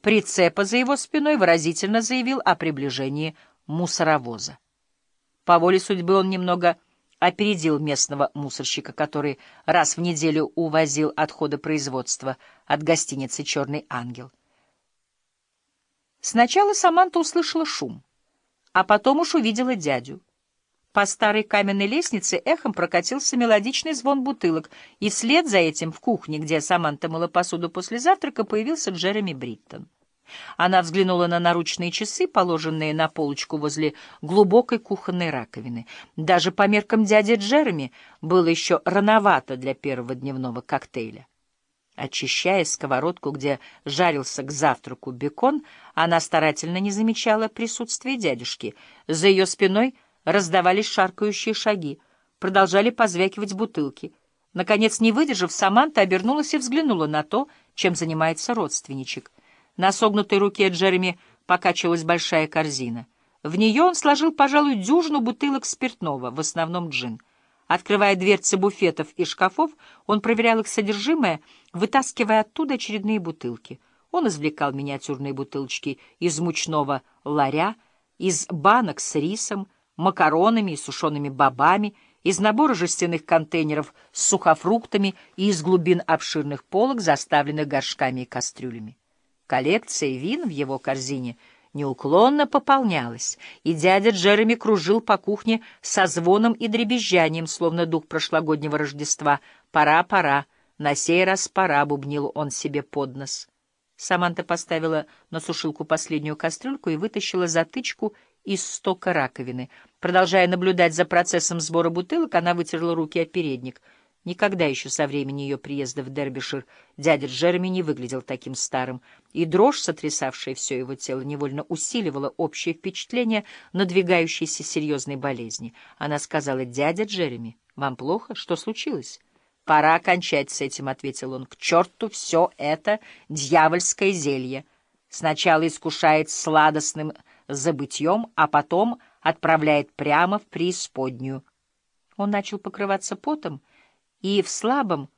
прицепа за его спиной выразительно заявил о приближении мусоровоза. По воле судьбы он немного опередил местного мусорщика, который раз в неделю увозил отходы производства от гостиницы «Черный ангел». Сначала Саманта услышала шум, а потом уж увидела дядю. По старой каменной лестнице эхом прокатился мелодичный звон бутылок, и вслед за этим в кухне, где Саманта мыла посуду после завтрака, появился Джереми Бриттон. Она взглянула на наручные часы, положенные на полочку возле глубокой кухонной раковины. Даже по меркам дяди Джереми было еще рановато для первого дневного коктейля. Очищая сковородку, где жарился к завтраку бекон, она старательно не замечала присутствия дядюшки. За ее спиной раздавались шаркающие шаги, продолжали позвякивать бутылки. Наконец, не выдержав, Саманта обернулась и взглянула на то, чем занимается родственничек. На согнутой руке Джереми покачивалась большая корзина. В нее он сложил, пожалуй, дюжину бутылок спиртного, в основном джин — Открывая дверцы буфетов и шкафов, он проверял их содержимое, вытаскивая оттуда очередные бутылки. Он извлекал миниатюрные бутылочки из мучного ларя, из банок с рисом, макаронами и сушеными бобами, из набора жестяных контейнеров с сухофруктами и из глубин обширных полок, заставленных горшками и кастрюлями. Коллекция вин в его корзине — неуклонно пополнялась, и дядя Джереми кружил по кухне со звоном и дребезжанием, словно дух прошлогоднего Рождества. «Пора, пора, на сей раз пора», — бубнил он себе под нос. Саманта поставила на сушилку последнюю кастрюльку и вытащила затычку из стока раковины. Продолжая наблюдать за процессом сбора бутылок, она вытерла руки о передник — Никогда еще со времени ее приезда в Дербишир дядя Джереми не выглядел таким старым, и дрожь, сотрясавшая все его тело, невольно усиливала общее впечатление надвигающейся серьезной болезни. Она сказала, «Дядя Джереми, вам плохо? Что случилось?» «Пора кончать с этим», — ответил он. «К черту все это дьявольское зелье. Сначала искушает сладостным забытьем, а потом отправляет прямо в преисподнюю». Он начал покрываться потом, — и в слабом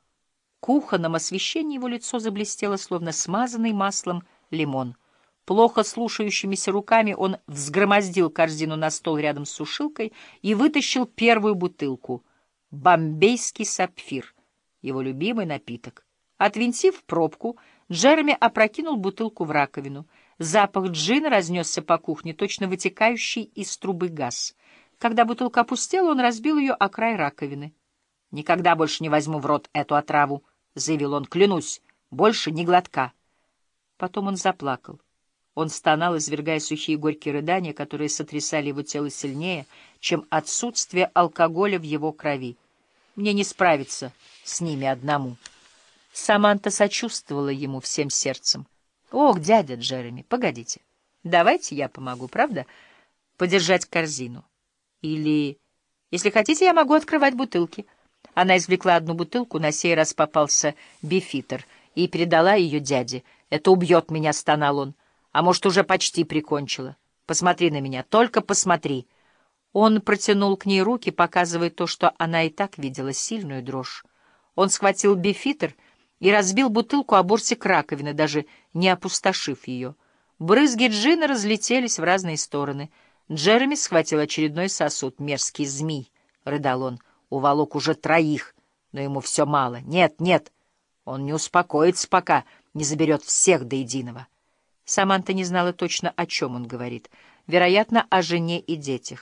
кухонном освещении его лицо заблестело, словно смазанный маслом лимон. Плохо слушающимися руками он взгромоздил корзину на стол рядом с сушилкой и вытащил первую бутылку — бомбейский сапфир, его любимый напиток. Отвинтив пробку, Джереми опрокинул бутылку в раковину. Запах джина разнесся по кухне, точно вытекающий из трубы газ. Когда бутылка опустела, он разбил ее о край раковины. «Никогда больше не возьму в рот эту отраву», — заявил он, — «клянусь, больше ни глотка». Потом он заплакал. Он стонал, извергая сухие горькие рыдания, которые сотрясали его тело сильнее, чем отсутствие алкоголя в его крови. Мне не справиться с ними одному. Саманта сочувствовала ему всем сердцем. «Ох, дядя Джереми, погодите. Давайте я помогу, правда? Подержать корзину. Или, если хотите, я могу открывать бутылки». Она извлекла одну бутылку, на сей раз попался бифитер, и передала ее дяде. «Это убьет меня», — стонал он. «А может, уже почти прикончила. Посмотри на меня, только посмотри». Он протянул к ней руки, показывая то, что она и так видела, сильную дрожь. Он схватил бифитер и разбил бутылку о бортик раковины, даже не опустошив ее. Брызги джина разлетелись в разные стороны. Джереми схватил очередной сосуд. «Мерзкий змей», — рыдал он уволок уже троих, но ему все мало. Нет, нет, он не успокоится, пока не заберет всех до единого. Саманта не знала точно, о чем он говорит. Вероятно, о жене и детях.